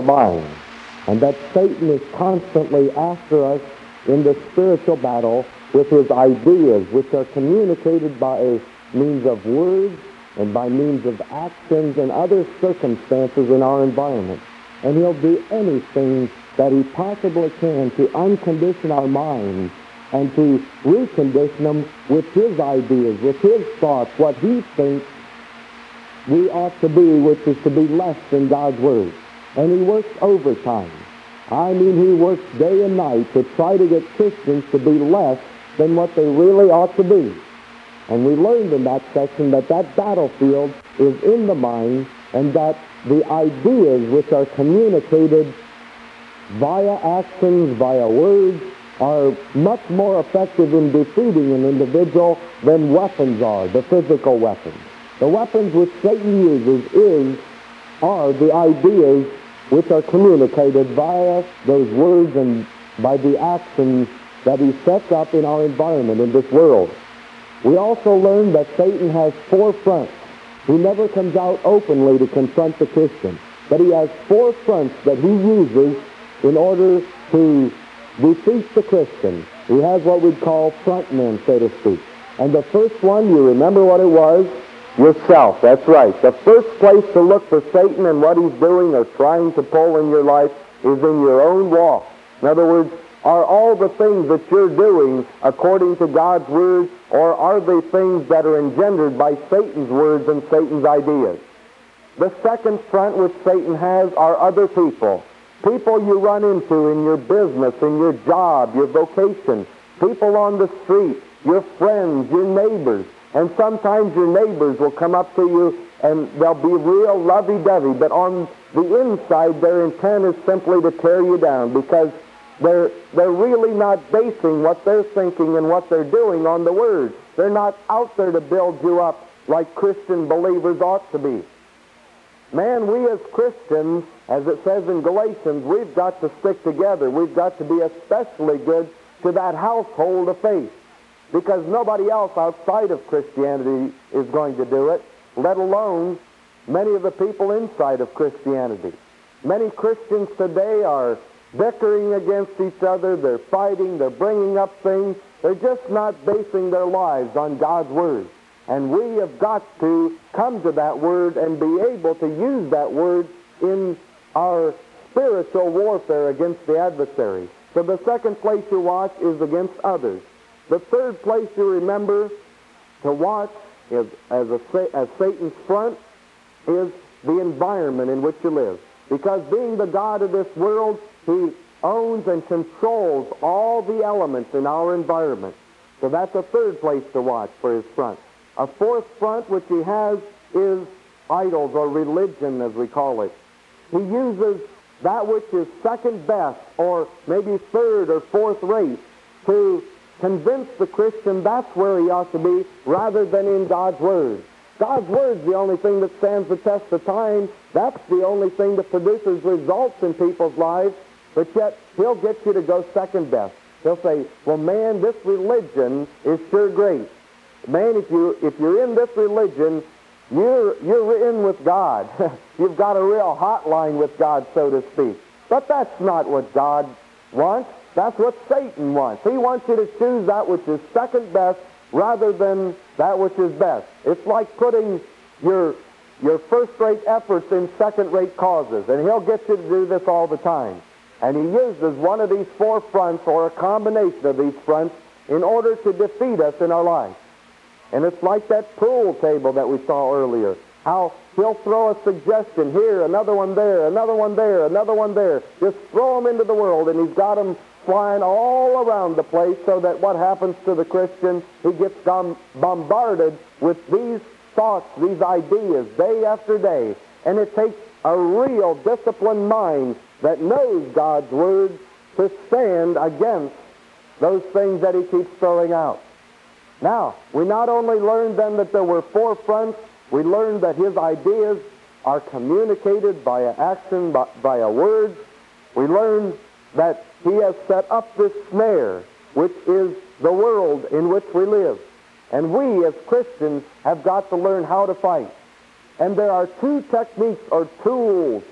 the mind, and that Satan is constantly after us in the spiritual battle with his ideas, which are communicated by means of words and by means of actions and other circumstances in our environment. And he'll do anything that he possibly can to uncondition our minds and to recondition them with his ideas, with his thoughts, what he thinks we ought to be, which is to be less than God's Word. And he works overtime. I mean, he works day and night to try to get Christians to be less than what they really ought to be. And we learned in that section that that battlefield is in the mind and that the ideas which are communicated via actions, via words, are much more effective in defeating an individual than weapons are, the physical weapons. The weapons which Satan uses is, are the ideas which are communicated via those words and by the actions that he sets up in our environment in this world. We also learn that Satan has four fronts. He never comes out openly to confront the Christian, but he has four fronts that he uses in order to defeat the Christian. He has what we'd call front men, so to speak. And the first one, you remember what it was? Yourself. That's right. The first place to look for Satan and what he's doing or trying to pull in your life is in your own walk. In other words, are all the things that you're doing according to God's Word, or are they things that are engendered by Satan's words and Satan's ideas? The second front which Satan has are other people. People you run into in your business, in your job, your vocation, people on the street, your friends, your neighbors. And sometimes your neighbors will come up to you and they'll be real lovey-dovey, but on the inside their intent is simply to tear you down because they're, they're really not basing what they're thinking and what they're doing on the Word. They're not out there to build you up like Christian believers ought to be. Man, we as Christians, as it says in Galatians, we've got to stick together. We've got to be especially good to that household of faith because nobody else outside of Christianity is going to do it, let alone many of the people inside of Christianity. Many Christians today are bickering against each other, they're fighting, they're bringing up things. They're just not basing their lives on God's Word. And we have got to come to that Word and be able to use that Word in our spiritual warfare against the adversary. So the second place you watch is against others. The third place you remember to watch is, as, a, as Satan's front is the environment in which you live. Because being the God of this world, he owns and controls all the elements in our environment. So that's a third place to watch for his front. A fourth front which he has is idols or religion, as we call it. He uses that which is second best or maybe third or fourth rate to convince the Christian that's where he ought to be rather than in God's Word. God's Word's the only thing that stands the test of time. That's the only thing that produces results in people's lives. But yet, he'll get you to go second best. He'll say, well, man, this religion is sure great. Man, if, you, if you're in this religion, you're, you're in with God. You've got a real hotline with God, so to speak. But that's not what God wants. That's what Satan wants. He wants you to choose that which is second best rather than that which is best. It's like putting your, your first-rate efforts in second-rate causes, and he'll get you to do this all the time. And he uses one of these four fronts or a combination of these fronts in order to defeat us in our life. And it's like that pool table that we saw earlier. How he'll throw a suggestion here, another one there, another one there, another one there. Just throw them into the world, and he's got them flying all around the place so that what happens to the Christian, he gets bombarded with these thoughts, these ideas, day after day. And it takes a real disciplined mind that knows God's Word to stand against those things that he keeps throwing out. Now, we not only learned then that there were four fronts, we learned that his ideas are communicated via action, via words. We learned that he has set up this snare, which is the world in which we live. And we, as Christians, have got to learn how to fight. And there are two techniques or tools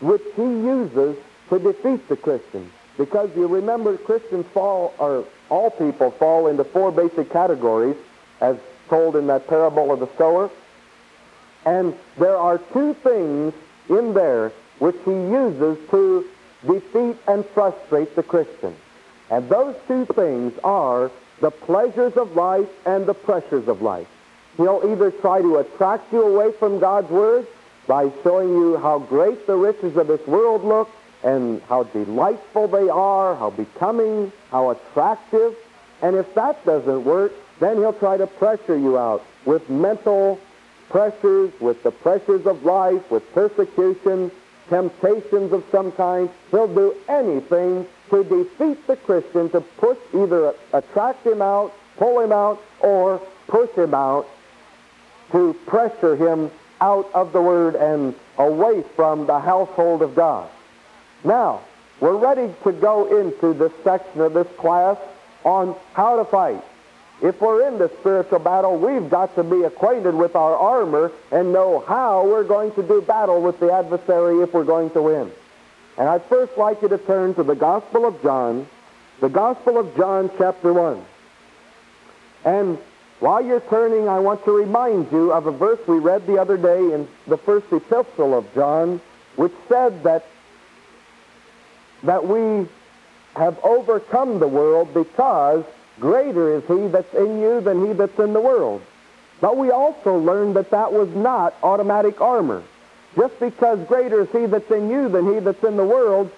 which he uses to defeat the Christian. Because you remember Christians fall, or all people fall into four basic categories, as told in that parable of the sower. And there are two things in there which he uses to defeat and frustrate the Christian. And those two things are the pleasures of life and the pressures of life. He'll either try to attract you away from God's Word by showing you how great the riches of this world look and how delightful they are, how becoming, how attractive. And if that doesn't work, then he'll try to pressure you out with mental pressures, with the pressures of life, with persecution, temptations of some kind. He'll do anything to defeat the Christian, to push, either attract him out, pull him out, or push him out, to pressure him out of the Word and away from the household of God. Now, we're ready to go into this section of this class on how to fight. If we're in the spiritual battle, we've got to be acquainted with our armor and know how we're going to do battle with the adversary if we're going to win. And I'd first like you to turn to the Gospel of John, the Gospel of John, chapter 1. And while you're turning, I want to remind you of a verse we read the other day in the first epistle of John, which said that, that we have overcome the world because greater is he that's in you than he that's in the world. But we also learned that that was not automatic armor. Just because greater is he that's in you than he that's in the world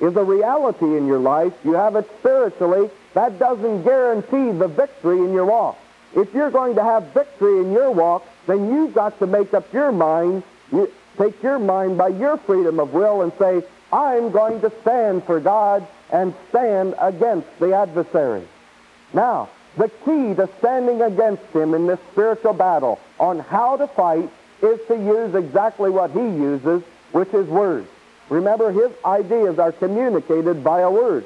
is a reality in your life, you have it spiritually, that doesn't guarantee the victory in your walk. If you're going to have victory in your walk, then you've got to make up your mind, you, take your mind by your freedom of will and say, I'm going to stand for God and stand against the adversary. Now, the key to standing against him in this spiritual battle on how to fight is to use exactly what he uses, which is words. Remember, his ideas are communicated by a word.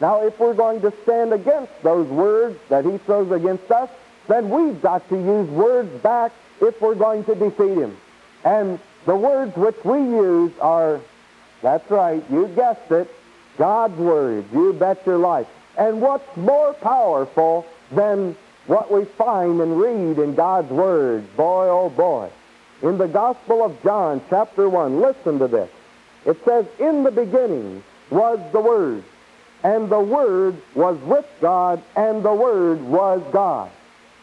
Now, if we're going to stand against those words that he throws against us, then we've got to use words back if we're going to defeat him. And the words which we use are, that's right, you guessed it, God's words. You bet your life. And what's more powerful than what we find and read in God's Word? Boy, oh boy in the Gospel of John, chapter 1. Listen to this. It says, In the beginning was the Word, and the Word was with God, and the Word was God.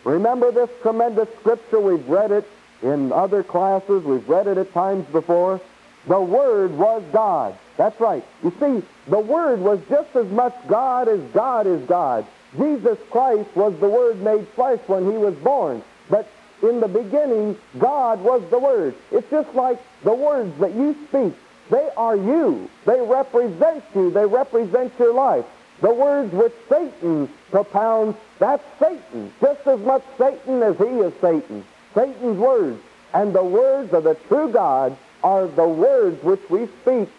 Remember this tremendous scripture? We've read it in other classes, we've read it at times before. The Word was God. That's right. You see, the Word was just as much God as God is God. Jesus Christ was the Word made flesh when he was born. But in the beginning, God was the Word. It's just like the words that you speak. They are you. They represent you. They represent your life. The words which Satan propounds, that's Satan. Just as much Satan as he is Satan. Satan's words. And the words of the true God are the words which we speak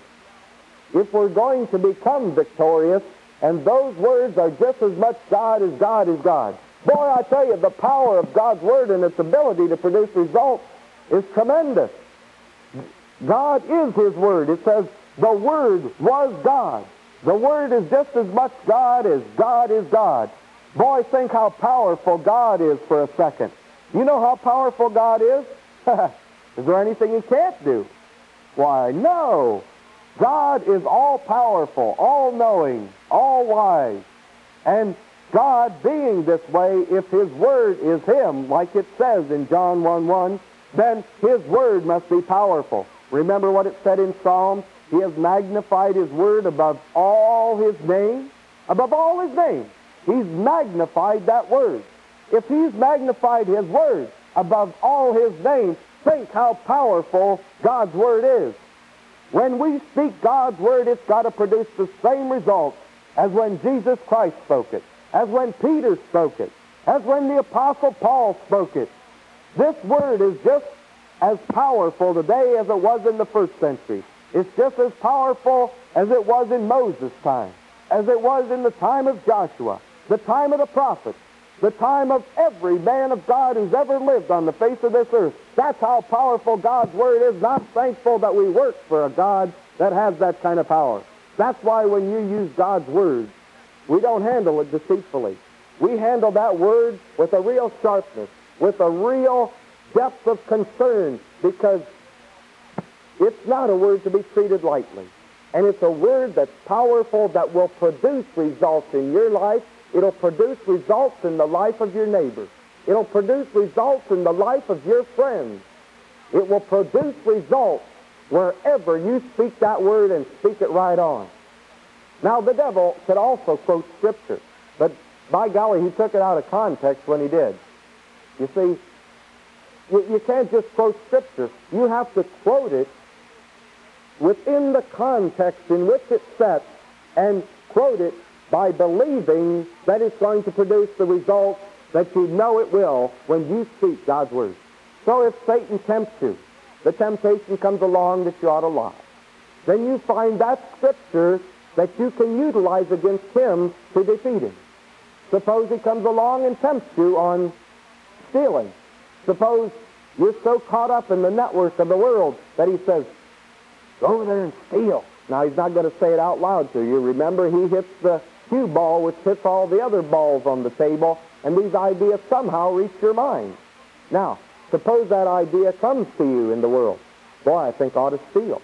if we're going to become victorious. And those words are just as much God as God is God. Boy, I tell you, the power of God's Word and its ability to produce results is tremendous. God is His Word. It says, the Word was God. The Word is just as much God as God is God. Boy, think how powerful God is for a second. You know how powerful God is? is there anything He can't do? Why, no. God is all powerful, all knowing, all wise. And God being this way, if His Word is Him, like it says in John 1 1, then His Word must be powerful. Remember what it said in Psalms? He has magnified His Word above all His name. Above all His name. He's magnified that Word. If He's magnified His Word above all His name, think how powerful God's Word is. When we speak God's Word, it's got to produce the same results as when Jesus Christ spoke it as when Peter spoke it, as when the Apostle Paul spoke it. This word is just as powerful today as it was in the first century. It's just as powerful as it was in Moses' time, as it was in the time of Joshua, the time of the prophets, the time of every man of God who's ever lived on the face of this earth. That's how powerful God's Word is. Not thankful that we work for a God that has that kind of power. That's why when you use God's Word, we don't handle it deceitfully. We handle that Word with a real sharpness, with a real depth of concern, because it's not a word to be treated lightly. And it's a word that's powerful that will produce results in your life. It'll produce results in the life of your neighbor. It'll produce results in the life of your friends. It will produce results wherever you speak that word and speak it right on. Now, the devil could also quote Scripture, but by golly, he took it out of context when he did. You see, you, you can't just quote Scripture. You have to quote it within the context in which it's set and quote it by believing that it's going to produce the results that you know it will when you speak God's Word. So if Satan tempts you, the temptation comes along that you ought to lie. Then you find that scripture that you can utilize against him to defeat him. Suppose he comes along and tempts you on stealing. Suppose you're so caught up in the network of the world that he says, Go over there and steal. Now, he's not going to say it out loud to you. Remember, he hits the cue ball, which hits all the other balls on the table, and these ideas somehow reach your mind. Now, suppose that idea comes to you in the world. Boy, I think I ought to steal.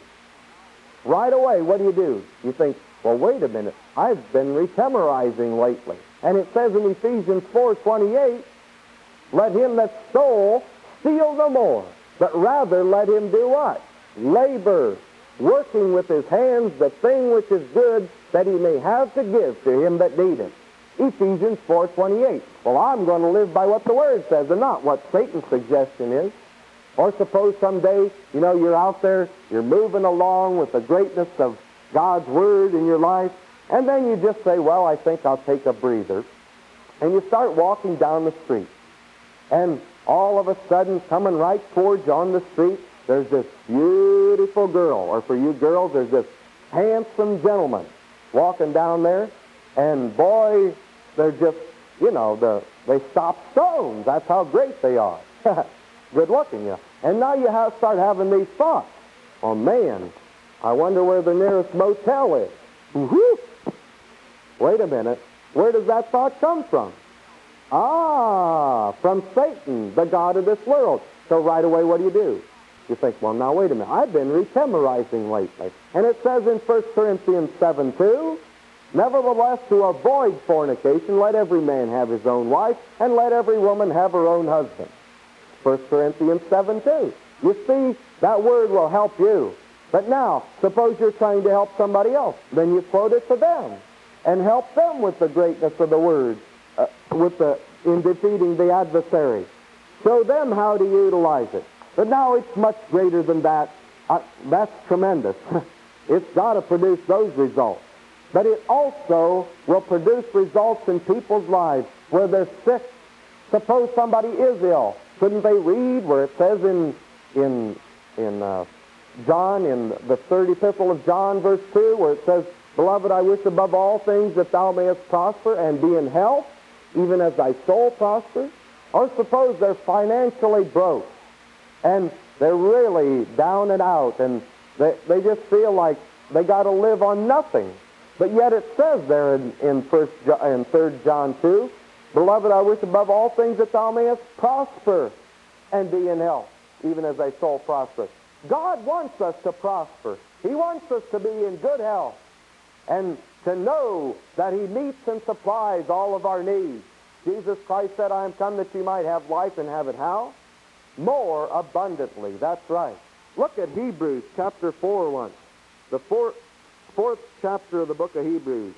Right away, what do you do? You think, well, wait a minute. I've been retemorizing lately. And it says in Ephesians 4.28, let him that stole steal no more, but rather let him do what? Labor, working with his hands the thing which is good that he may have to give to him that needeth. Ephesians 4.28. Well, I'm going to live by what the Word says and not what Satan's suggestion is. Or suppose someday, you know, you're out there, you're moving along with the greatness of God's Word in your life, and then you just say, well, I think I'll take a breather. And you start walking down the street. And all of a sudden, coming right towards you on the street, there's this beautiful girl, or for you girls, there's this handsome gentleman walking down there, and boy, they're just, you know, the, they stop stones. That's how great they are. Good looking, yeah. And now you have, start having these thoughts. Oh, man, I wonder where the nearest motel is. Wait a minute. Where does that thought come from? Ah, from Satan, the God of this world. So right away, what do you do? You think, well, now wait a minute. I've been retemorizing lately. And it says in 1 Corinthians 7 2, Nevertheless, to avoid fornication, let every man have his own wife, and let every woman have her own husband. 1 Corinthians 7 2. You see, that word will help you. But now, suppose you're trying to help somebody else. Then you quote it to them and help them with the greatness of the word, uh, with the, in defeating the adversary. Show them how to utilize it. But now it's much greater than that. Uh, that's tremendous. it's got to produce those results. But it also will produce results in people's lives where they're sick. Suppose somebody is ill. Couldn't they read where it says in, in, in uh, John, in the third epistle of John, verse 2, where it says, Beloved, I wish above all things that thou mayest prosper and be in health, even as thy soul prospers? Or suppose they're financially broke and they're really down and out, and they, they just feel like they got to live on nothing. But yet it says there in, in, first, in 3 John 2, Beloved, I wish above all things that thou mayest prosper and be in health, even as thy soul prospers. God wants us to prosper. He wants us to be in good health and to know that He meets and supplies all of our needs. Jesus Christ said, I am come that you might have life and have it how? More abundantly. That's right. Look at Hebrews chapter 4 once. The fourth, fourth chapter of the book of Hebrews.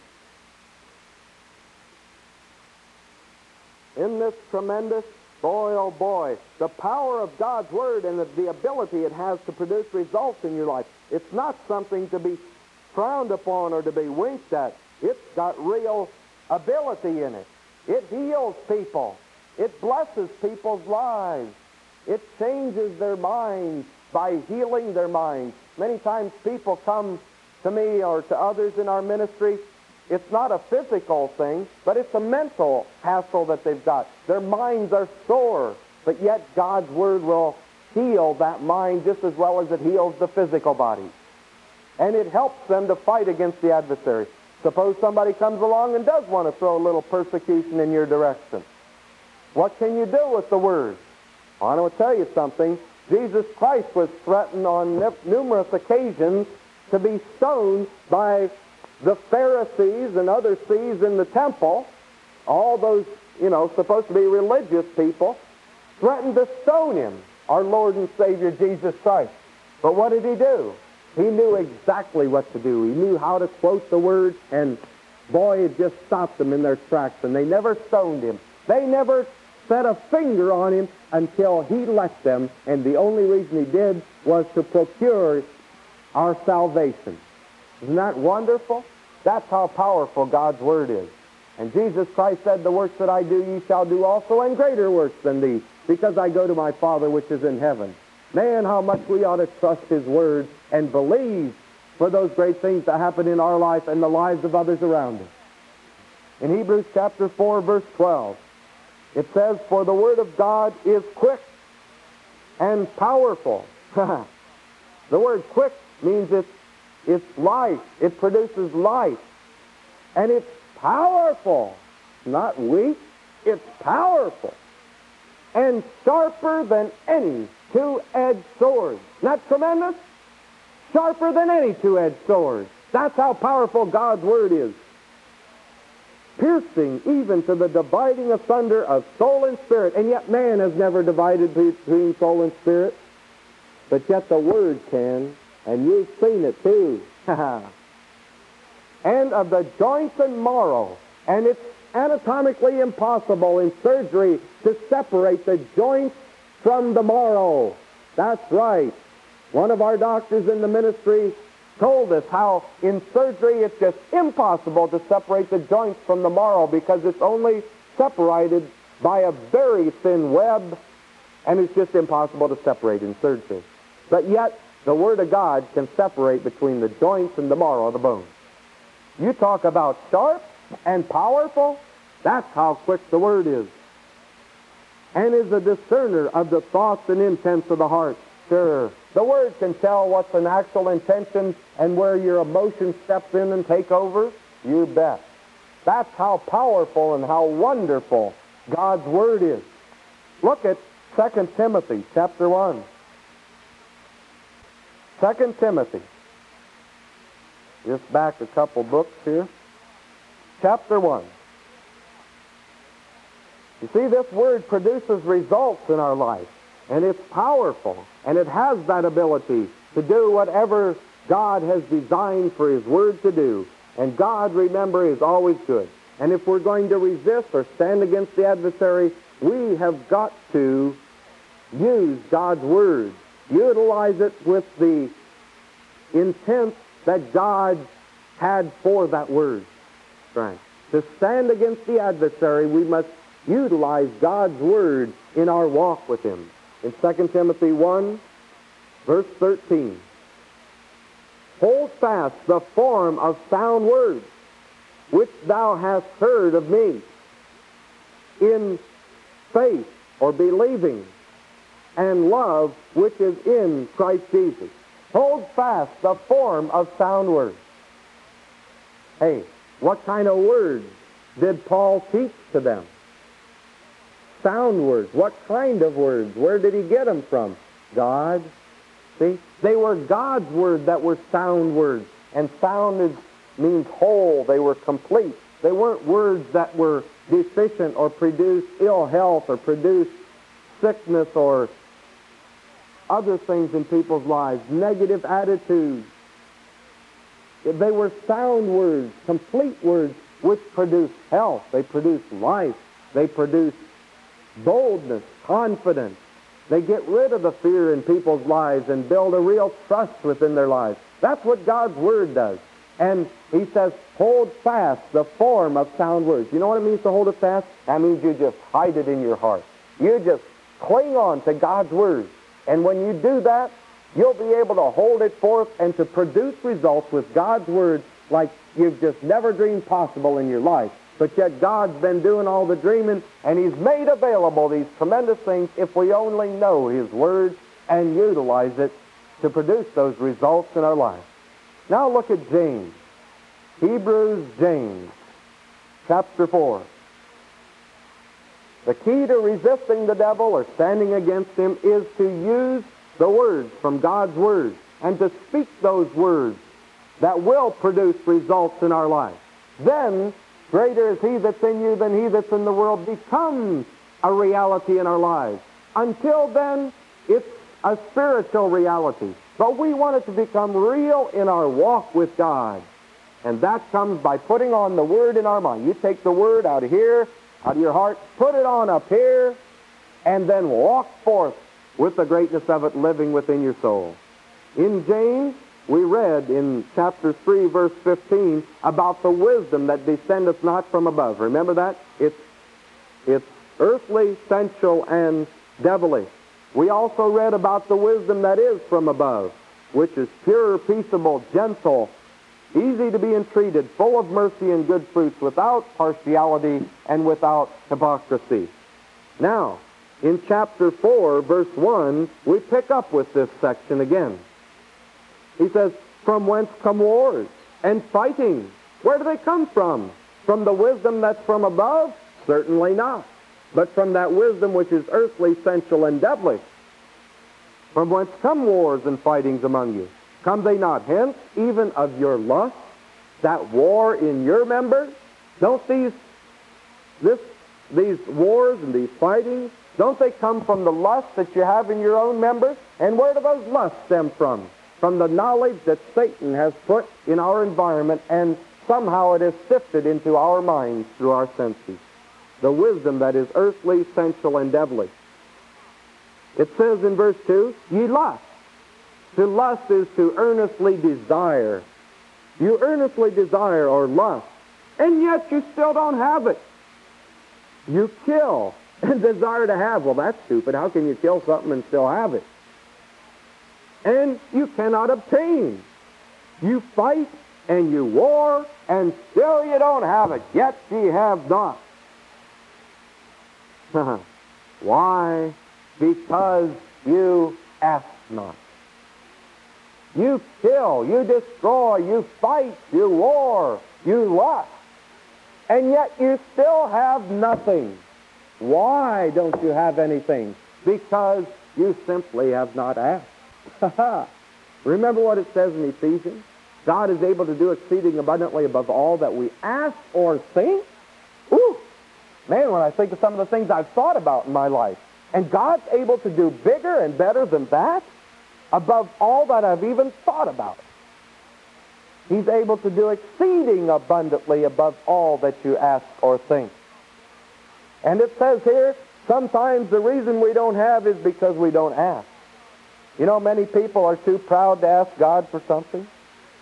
In this tremendous, boy oh boy, the power of God's Word and the, the ability it has to produce results in your life. It's not something to be frowned upon or to be winked at. It's got real ability in it. It heals people. It blesses people's lives. It changes their minds by healing their minds. Many times people come to me or to others in our ministry. It's not a physical thing, but it's a mental hassle that they've got. Their minds are sore, but yet God's Word will heal that mind just as well as it heals the physical body. and it helps them to fight against the adversary. Suppose somebody comes along and does want to throw a little persecution in your direction. What can you do with the word? I want to tell you something. Jesus Christ was threatened on numerous occasions to be stoned by the Pharisees and other thieves in the temple, all those, you know, supposed to be religious people, threatened to stone him, our Lord and Savior Jesus Christ. But what did he do? He knew exactly what to do. He knew how to quote the word, and boy, it just stopped them in their tracks, and they never stoned him. They never set a finger on him until he left them, and the only reason he did was to procure our salvation. Isn't that wonderful? That's how powerful God's Word is. And Jesus Christ said, The works that I do, ye shall do also, and greater works than these, because I go to my Father which is in heaven. Man, how much we ought to trust His Word and believe for those great things that happen in our life and the lives of others around us. In Hebrews chapter 4, verse 12, it says, For the Word of God is quick and powerful. the word quick means it's, it's life. It produces life. And it's powerful. Not weak. It's powerful. And sharper than any two-edged sword. Not tremendous? Sharper than any two-edged sword. That's how powerful God's Word is. Piercing even to the dividing asunder of soul and spirit. And yet man has never divided between soul and spirit. But yet the Word can. And you've seen it too. and of the joints and marrow. And it's anatomically impossible in surgery to separate the joints from the marrow. That's right. One of our doctors in the ministry told us how in surgery it's just impossible to separate the joints from the marrow because it's only separated by a very thin web and it's just impossible to separate in surgery. But yet, the Word of God can separate between the joints and the marrow of the bone. You talk about sharp and powerful, that's how quick the Word is. And is a discerner of the thoughts and intents of the heart. Sure. The Word can tell what's an actual intention and where your emotion steps in and take over. You bet. That's how powerful and how wonderful God's Word is. Look at 2 Timothy chapter 1. 2 Timothy. Just back a couple books here. Chapter 1. You see, this word produces results in our life, and it's powerful, and it has that ability to do whatever God has designed for His Word to do. And God, remember, is always good. And if we're going to resist or stand against the adversary, we have got to use God's Word utilize it with the intent that God had for that word. Right. To stand against the adversary, we must utilize God's word in our walk with him. In 2 Timothy 1, verse 13, hold fast the form of sound words which thou hast heard of me in faith or believing and love which is in Christ Jesus. Hold fast the form of sound words. Hey, what kind of words did Paul teach to them? Sound words. What kind of words? Where did he get them from? God. See? They were God's words that were sound words. And sound is, means whole. They were complete. They weren't words that were deficient or produced ill health or produced sickness or other things in people's lives, negative attitudes. They were sound words, complete words, which produce health. They produce life. They produce boldness, confidence. They get rid of the fear in people's lives and build a real trust within their lives. That's what God's Word does. And he says, hold fast the form of sound words. You know what it means to hold it fast? That means you just hide it in your heart. You just cling on to God's Word. And when you do that, you'll be able to hold it forth and to produce results with God's Word like you've just never dreamed possible in your life. But yet God's been doing all the dreaming, and He's made available these tremendous things if we only know His Word and utilize it to produce those results in our life. Now look at James. Hebrews, James, chapter 4. The key to resisting the devil or standing against him is to use the words from God's Word and to speak those words that will produce results in our life. Then, greater is He that's in you than He that's in the world becomes a reality in our lives. Until then, it's a spiritual reality. But we want it to become real in our walk with God. And that comes by putting on the Word in our mind. You take the Word out of here, out of your heart, put it on up here, and then walk forth with the greatness of it living within your soul. In James, we read in chapter 3, verse 15, about the wisdom that descendeth not from above. Remember that? It's, it's earthly, sensual, and devilish. We also read about the wisdom that is from above, which is pure, peaceable, gentle, easy to be entreated, full of mercy and good fruits, without partiality and without hypocrisy. Now, in chapter 4, verse 1, we pick up with this section again. He says, From whence come wars and fighting? Where do they come from? From the wisdom that's from above? Certainly not. But from that wisdom which is earthly, sensual, and devilish. From whence come wars and fightings among you? Come they not hence, even of your lust, that war in your members? Don't these, this, these wars and these fightings, don't they come from the lust that you have in your own members? And where do those lusts stem from? From the knowledge that Satan has put in our environment and somehow it has sifted into our minds through our senses. The wisdom that is earthly, sensual, and devilish. It says in verse 2, ye lust. To lust is to earnestly desire. You earnestly desire or lust, and yet you still don't have it. You kill and desire to have. Well, that's stupid. How can you kill something and still have it? And you cannot obtain. You fight and you war, and still you don't have it. Yet ye have not. Why? Because you ask not. You kill, you destroy, you fight, you war, you lust, and yet you still have nothing. Why don't you have anything? Because you simply have not asked. Remember what it says in Ephesians? God is able to do exceeding abundantly above all that we ask or think. Ooh, man, when I think of some of the things I've thought about in my life, and God's able to do bigger and better than that, above all that I've even thought about. He's able to do exceeding abundantly above all that you ask or think. And it says here, sometimes the reason we don't have is because we don't ask. You know, many people are too proud to ask God for something.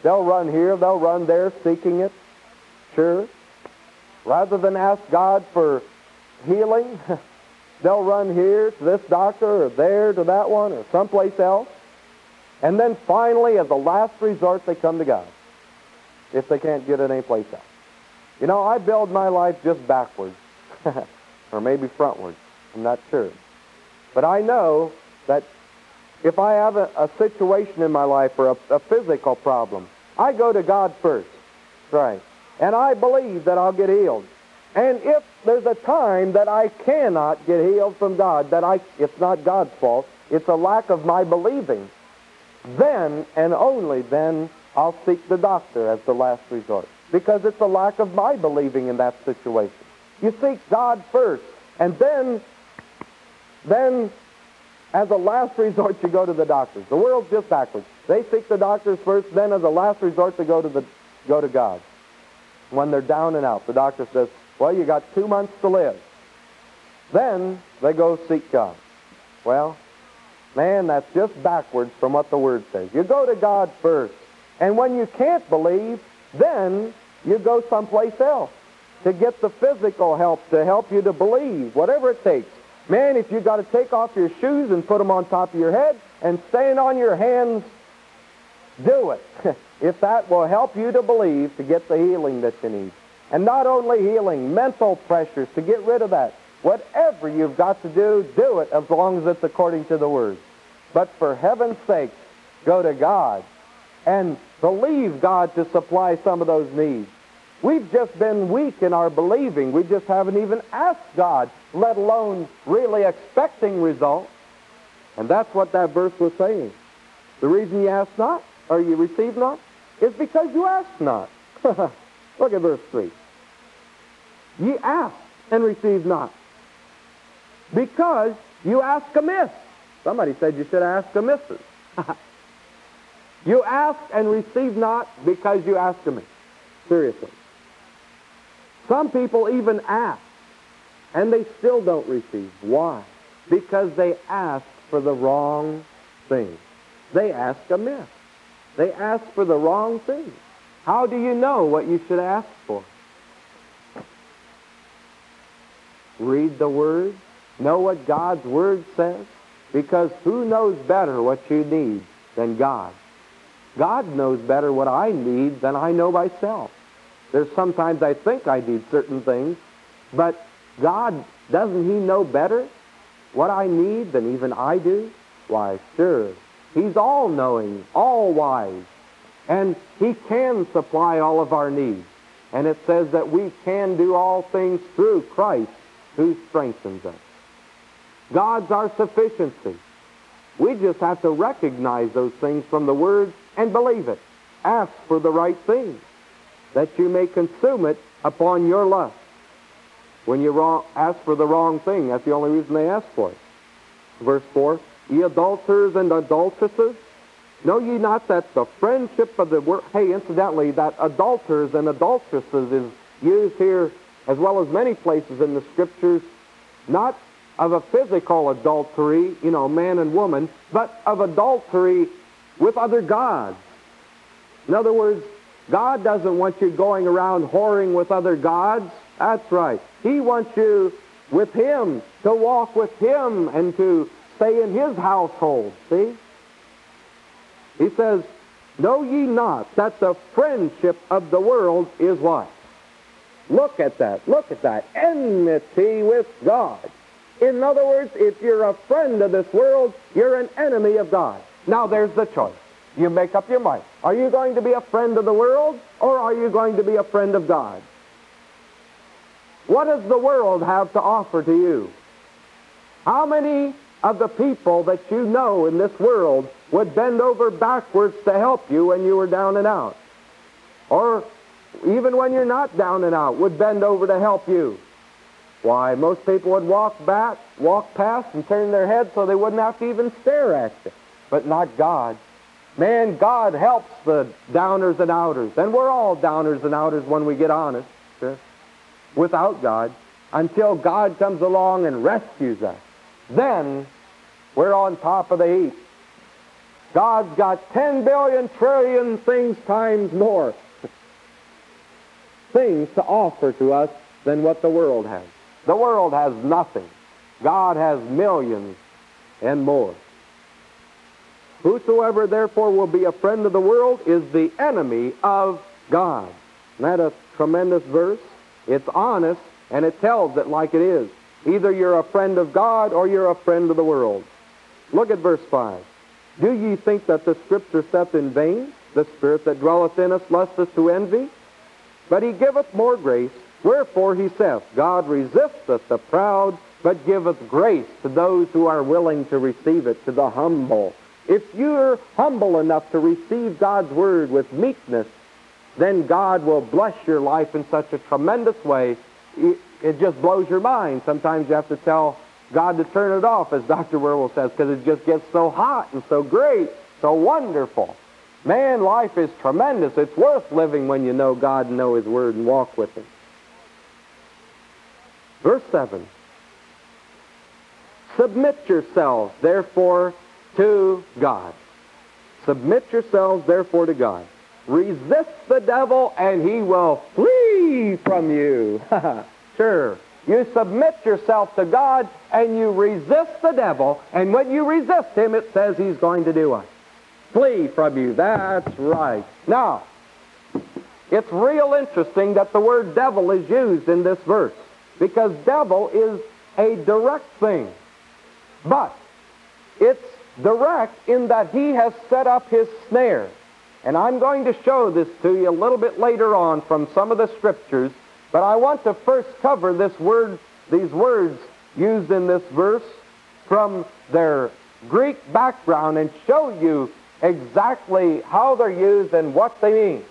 They'll run here, they'll run there seeking it. Sure. Rather than ask God for healing, they'll run here to this doctor or there to that one or someplace else. And then finally, as a last resort, they come to God if they can't get it anyplace else. You know, I build my life just backwards, or maybe frontwards. I'm not sure. But I know that if I have a, a situation in my life or a, a physical problem, I go to God first. Right. And I believe that I'll get healed. And if there's a time that I cannot get healed from God, that I it's not God's fault, it's a lack of my believing, then and only then I'll seek the doctor as the last resort. Because it's a lack of my believing in that situation. You seek God first, and then then as a last resort, you go to the doctors. The world's just backwards. They seek the doctors first, then as a last resort, they go to the go to God. When they're down and out, the doctor says, "Well, you got two months to live." Then they go seek God. Well, man, that's just backwards from what the Word says. You go to God first, and when you can't believe, then you go someplace else to get the physical help to help you to believe, whatever it takes. Man, if you've got to take off your shoes and put them on top of your head and stand on your hands, do it. if that will help you to believe to get the healing that you need. And not only healing, mental pressures, to get rid of that. Whatever you've got to do, do it as long as it's according to the Word. But for heaven's sake, go to God and believe God to supply some of those needs. We've just been weak in our believing. We just haven't even asked God, let alone really expecting results. And that's what that verse was saying. The reason you ask not, or you receive not, is because you ask not. Look at verse 3. Ye ask and receive not, because you ask amiss. Somebody said you should ask amiss. you ask and receive not because you ask amiss. Seriously. Some people even ask, and they still don't receive. Why? Because they ask for the wrong thing. They ask amiss. They ask for the wrong thing. How do you know what you should ask for? Read the Word. Know what God's Word says. Because who knows better what you need than God? God knows better what I need than I know myself. There's sometimes I think I need certain things, but God, doesn't He know better what I need than even I do? Why, sure. He's all knowing, all wise, and He can supply all of our needs. And it says that we can do all things through Christ who strengthens us. God's our sufficiency. We just have to recognize those things from the Word and believe it. Ask for the right thing, that you may consume it upon your lust. When you wrong, ask for the wrong thing, that's the only reason they ask for it. Verse 4, Ye adulterers and adulteresses, know ye not that the friendship of the world... Hey, incidentally, that adulterers and adulteresses is used here as well as many places in the Scriptures, not of a physical adultery, you know, man and woman, but of adultery with other gods. In other words, God doesn't want you going around whoring with other gods. That's right. He wants you with Him, to walk with Him, and to stay in His household. See? He says, Know ye not that the friendship of the world is what? Look at that. Look at that. Enmity with God. In other words, if you're a friend of this world, you're an enemy of God. Now there's the choice. You make up your mind. Are you going to be a friend of the world or are you going to be a friend of God? What does the world have to offer to you? How many of the people that you know in this world would bend over backwards to help you when you were down and out? Or even when you're not down and out, would bend over to help you? Why, most people would walk back, walk past, and turn their head so they wouldn't have to even stare at you. But not God. Man, God helps the downers and outers. And we're all downers and outers when we get honest. Sure. Without God. Until God comes along and rescues us. Then we're on top of the heap. God's got 10 billion trillion things times more things to offer to us than what the world has. The world has nothing. God has millions and more. Whosoever therefore will be a friend of the world is the enemy of God. Isn't that a tremendous verse? It's honest and it tells it like it is. Either you're a friend of God or you're a friend of the world. Look at verse 5. Do ye think that the Scripture saith in vain, the Spirit that dwelleth in us lusteth to envy? But he giveth more grace. Wherefore he saith, God resisteth the proud, but giveth grace to those who are willing to receive it, to the humble. If you're humble enough to receive God's word with meekness, then God will bless your life in such a tremendous way. It just blows your mind. Sometimes you have to tell God to turn it off, as Dr. Wierwille says, because it just gets so hot and so great, so wonderful. Man, life is tremendous. It's worth living when you know God and know His Word and walk with Him. Verse 7 Submit yourselves, therefore, to God. Submit yourselves, therefore, to God. Resist the devil, and he will flee from you. sure. You submit yourself to God, and you resist the devil, and when you resist him, it says he's going to do what? flee from you. That's right. Now, it's real interesting that the word devil is used in this verse because devil is a direct thing. But it's direct in that he has set up his snare. And I'm going to show this to you a little bit later on from some of the scriptures, but I want to first cover this word, these words used in this verse from their Greek background and show you exactly how they're used and what they mean.